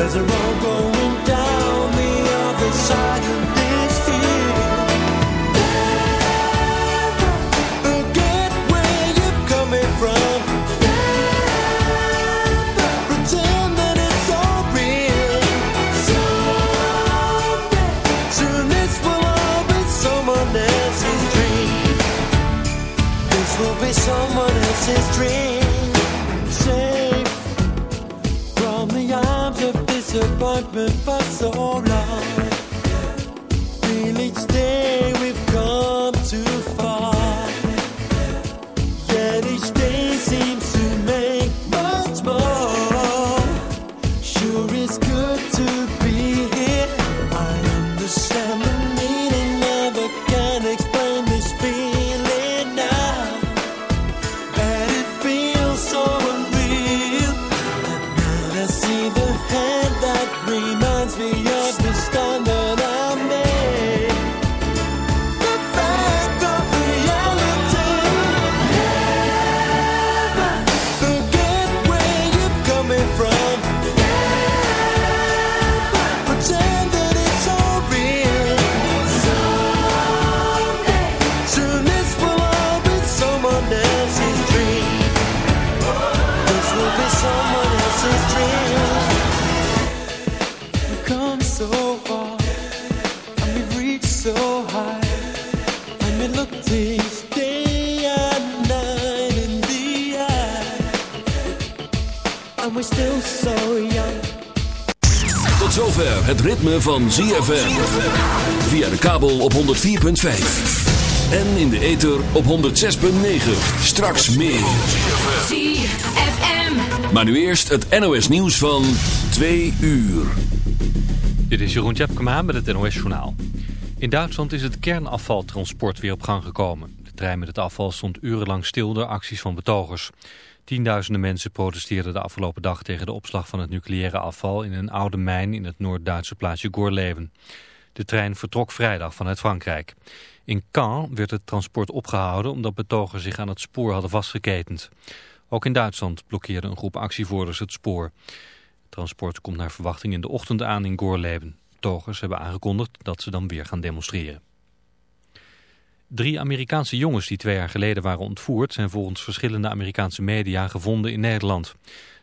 Cause a road going down disappointment for so long. Van ZFM. Via de kabel op 104.5. En in de ether op 106.9. Straks meer. ZFM. Maar nu eerst het NOS nieuws van 2 uur. Dit is Jeroen Tjepkema met het NOS Journaal. In Duitsland is het kernafvaltransport weer op gang gekomen. De trein met het afval stond urenlang stil door acties van betogers. Tienduizenden mensen protesteerden de afgelopen dag tegen de opslag van het nucleaire afval in een oude mijn in het Noord-Duitse plaatsje Gorleven. De trein vertrok vrijdag vanuit Frankrijk. In Caen werd het transport opgehouden omdat betogers zich aan het spoor hadden vastgeketend. Ook in Duitsland blokkeerde een groep actievoerders het spoor. Het transport komt naar verwachting in de ochtend aan in Gorleben. Betogers hebben aangekondigd dat ze dan weer gaan demonstreren. Drie Amerikaanse jongens die twee jaar geleden waren ontvoerd... zijn volgens verschillende Amerikaanse media gevonden in Nederland.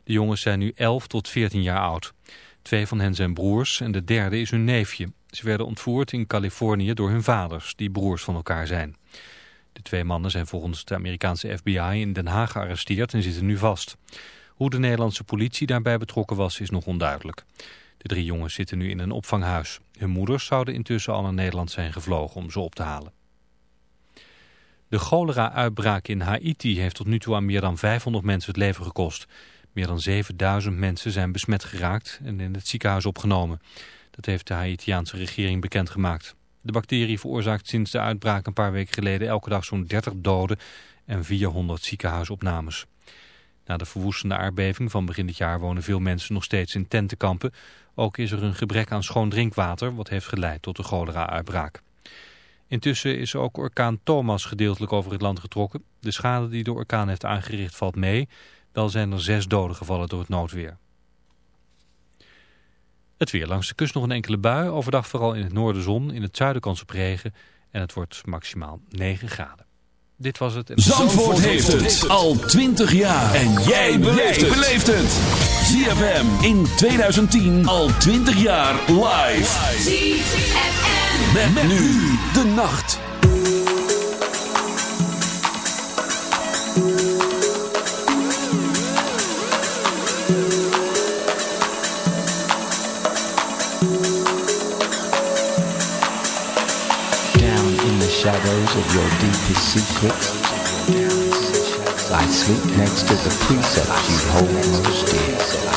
De jongens zijn nu 11 tot 14 jaar oud. Twee van hen zijn broers en de derde is hun neefje. Ze werden ontvoerd in Californië door hun vaders, die broers van elkaar zijn. De twee mannen zijn volgens de Amerikaanse FBI in Den Haag gearresteerd en zitten nu vast. Hoe de Nederlandse politie daarbij betrokken was is nog onduidelijk. De drie jongens zitten nu in een opvanghuis. Hun moeders zouden intussen al naar Nederland zijn gevlogen om ze op te halen. De cholera-uitbraak in Haiti heeft tot nu toe aan meer dan 500 mensen het leven gekost. Meer dan 7000 mensen zijn besmet geraakt en in het ziekenhuis opgenomen. Dat heeft de Haitiaanse regering bekendgemaakt. De bacterie veroorzaakt sinds de uitbraak een paar weken geleden elke dag zo'n 30 doden en 400 ziekenhuisopnames. Na de verwoestende aardbeving van begin dit jaar wonen veel mensen nog steeds in tentenkampen. Ook is er een gebrek aan schoon drinkwater, wat heeft geleid tot de cholera-uitbraak. Intussen is ook orkaan Thomas gedeeltelijk over het land getrokken. De schade die de orkaan heeft aangericht valt mee. Wel zijn er zes doden gevallen door het noodweer. Het weer langs de kust nog een enkele bui. Overdag vooral in het noorden zon, in het zuiden kans op regen. En het wordt maximaal 9 graden. Dit was het. Zandvoort heeft het al 20 jaar. En jij beleeft het. ZFM in 2010 al 20 jaar live. ZFM. Met, nu de nacht. Down in the shadows of your deepest secrets, I sleep next to the precepts you hold most dear.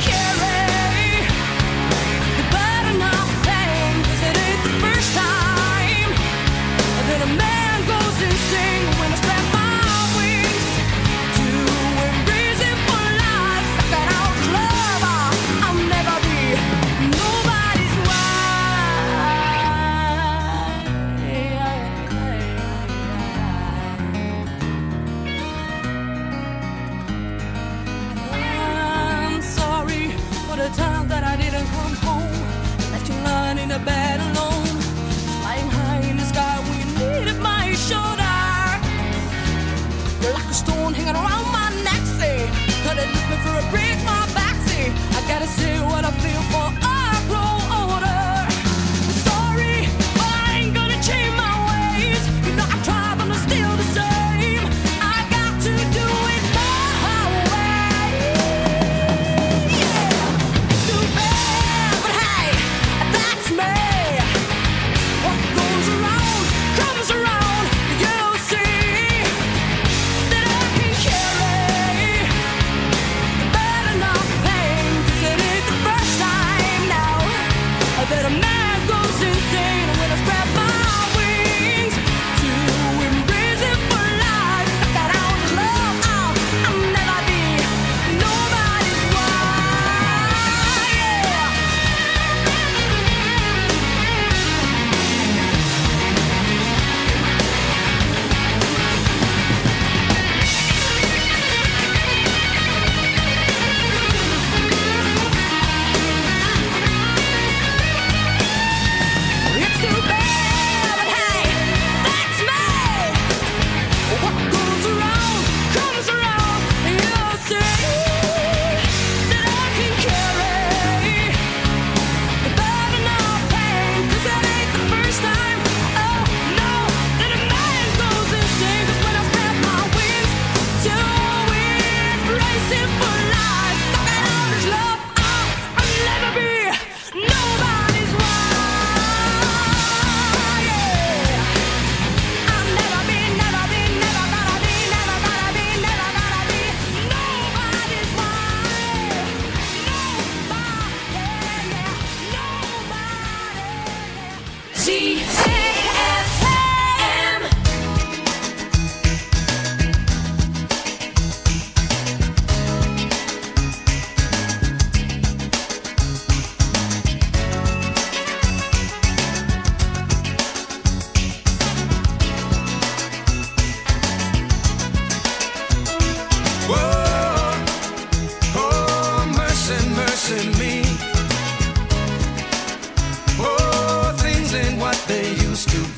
carry used to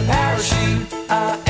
your parachute. Uh,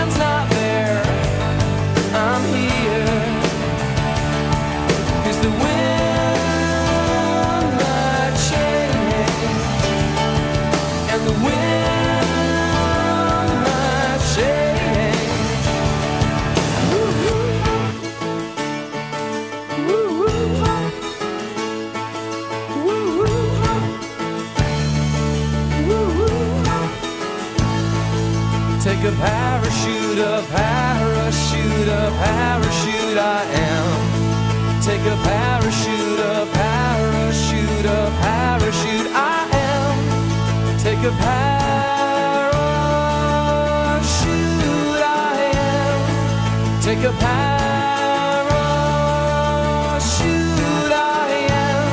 Parachute, a parachute, a parachute, I am. Take a parachute, a parachute, a parachute, I am. Take a parachute, I am. Take a parachute, I am.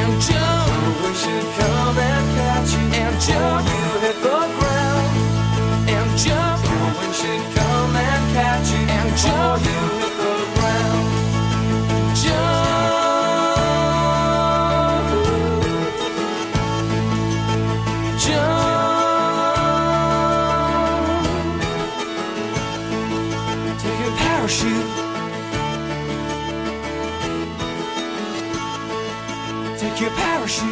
And Joe, we should come and catch you. And Joe. catch it, come and catch it, and jump you hit the ground. Jump, jump. Take your parachute. Take your parachute.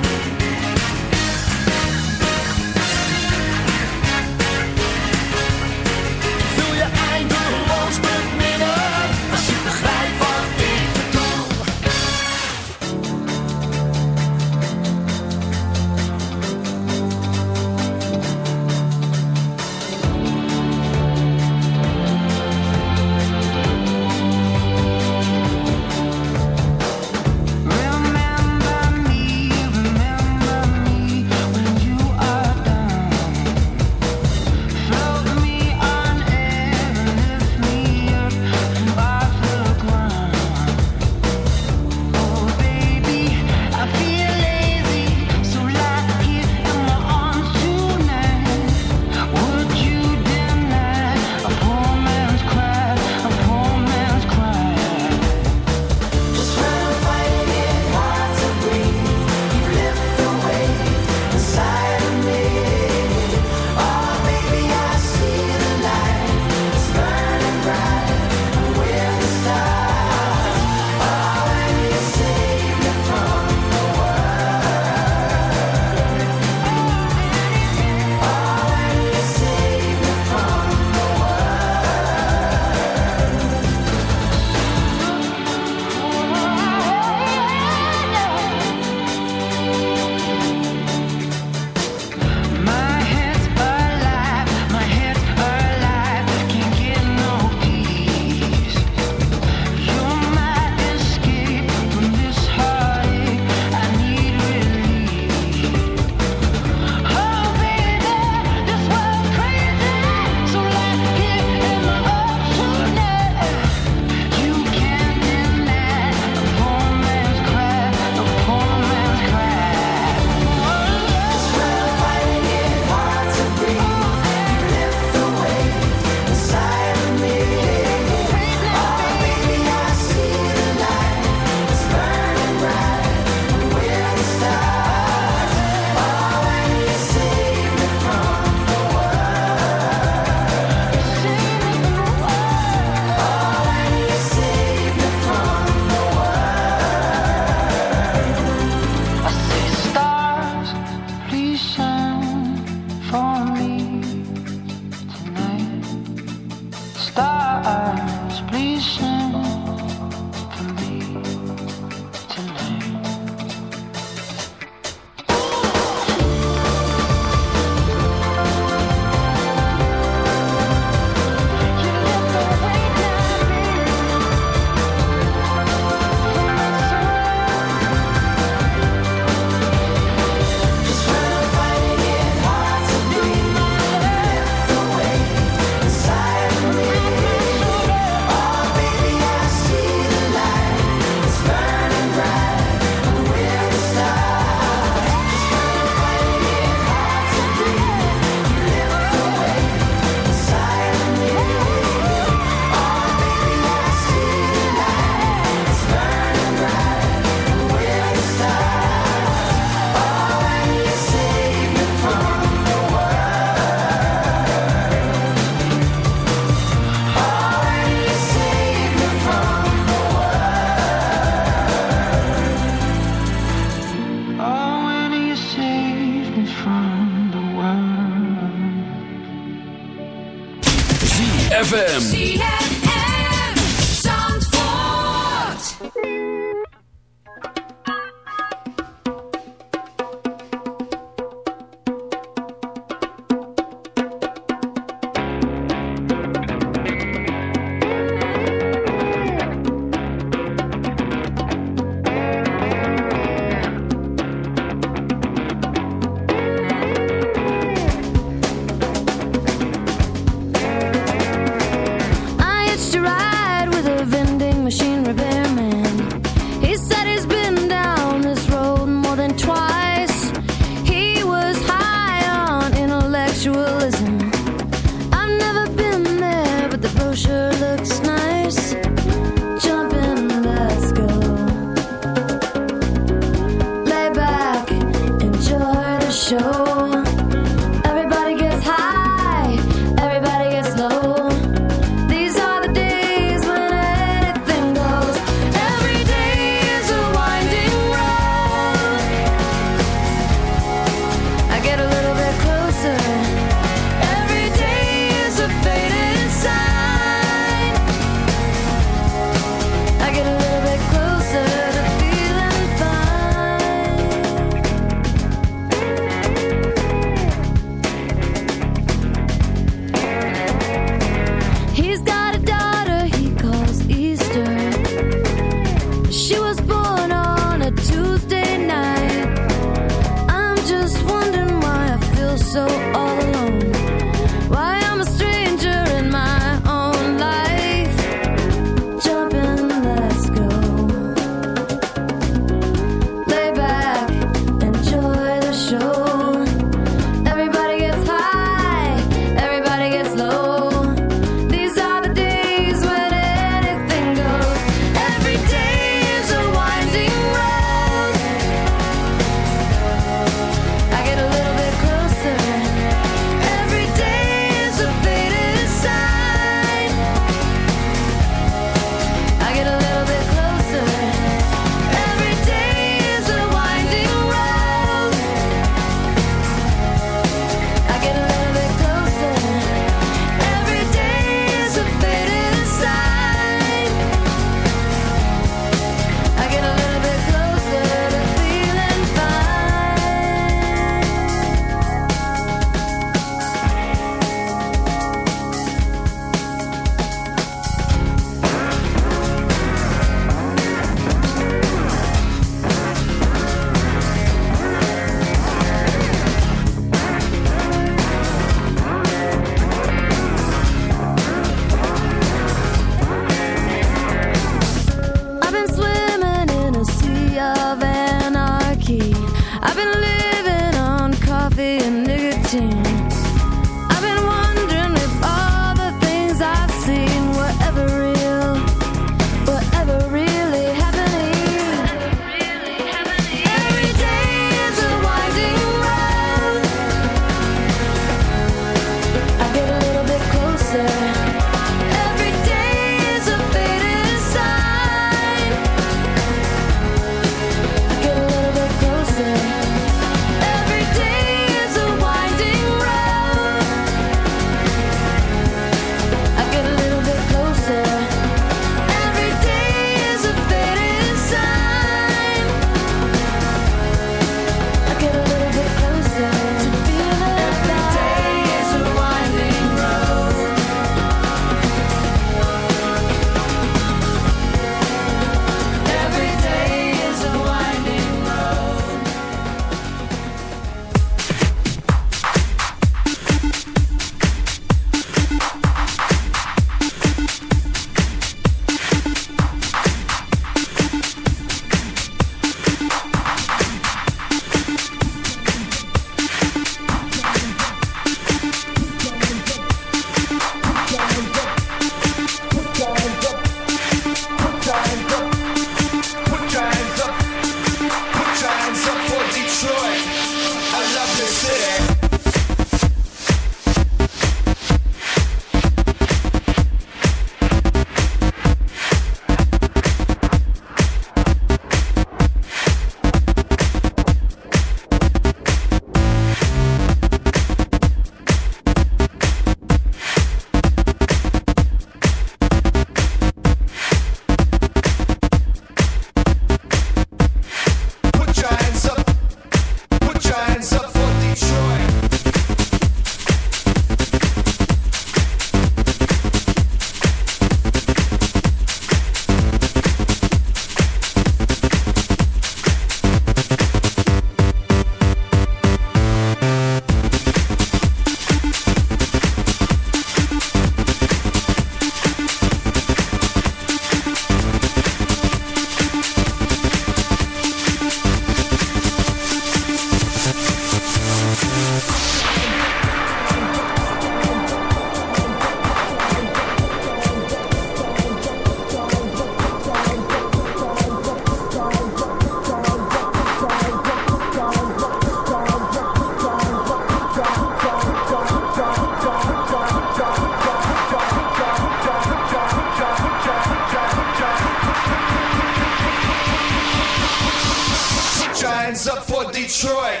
up for Detroit,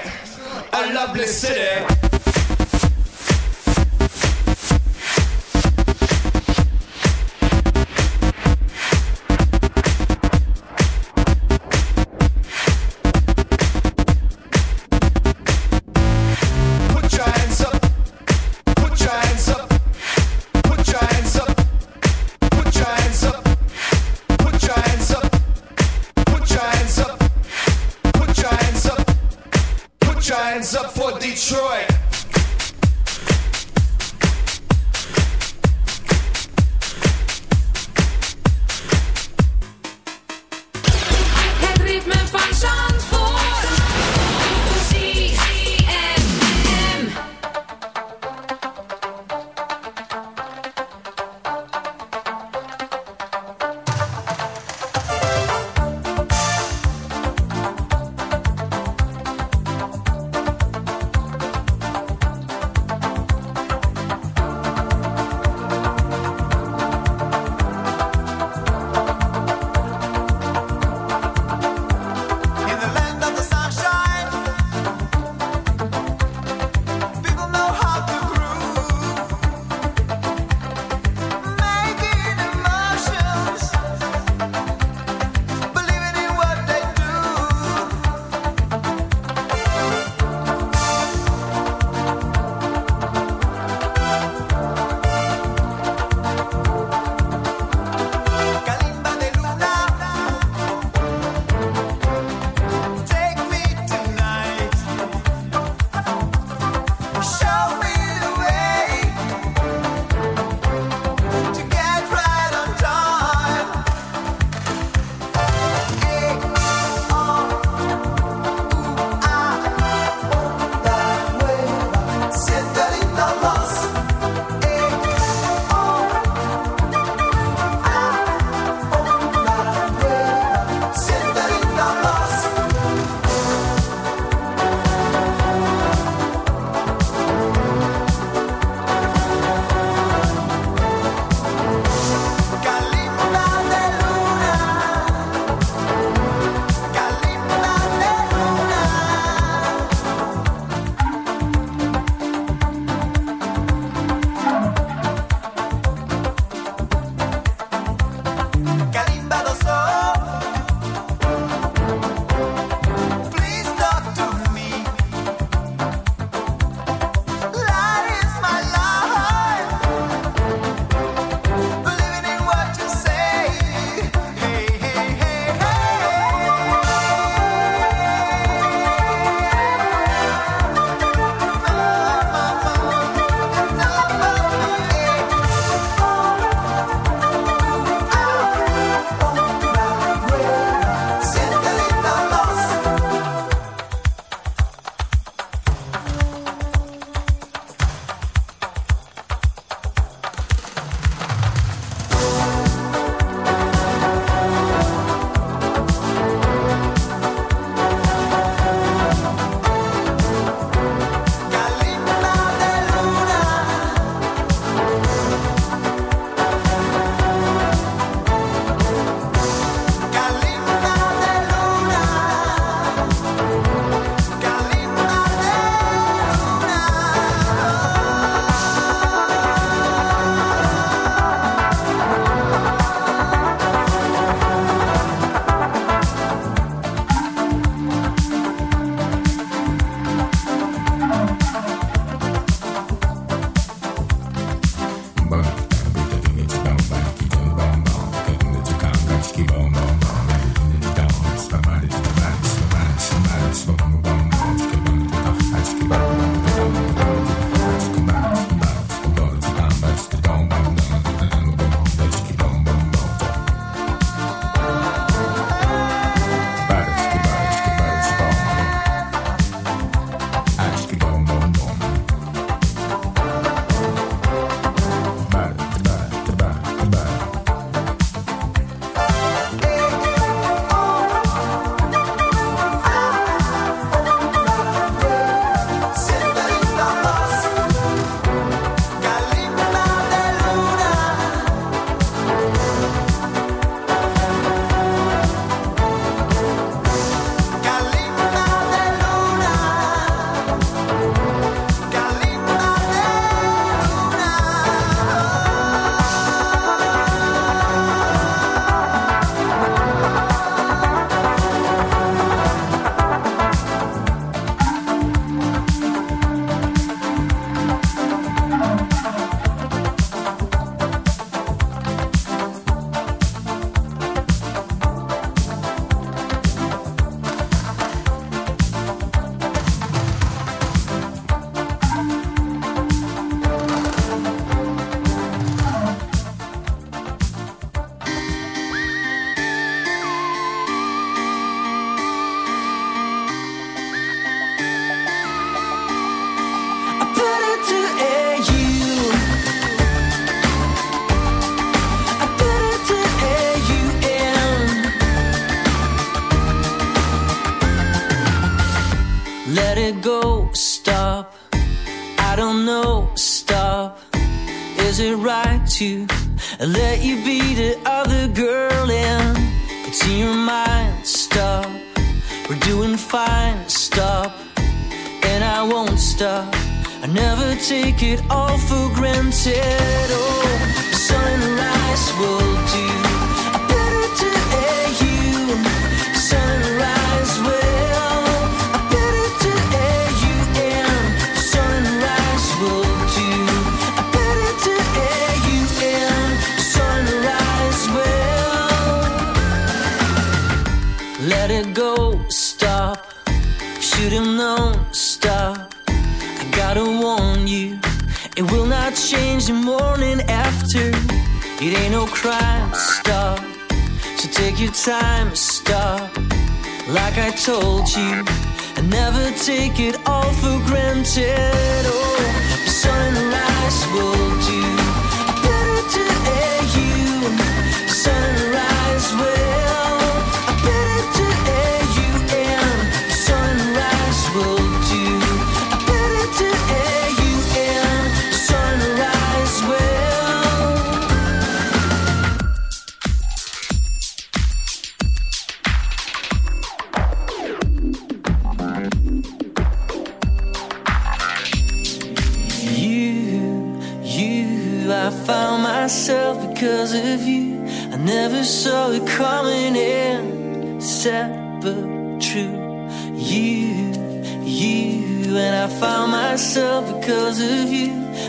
a lovely city.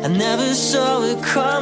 I never saw it coming,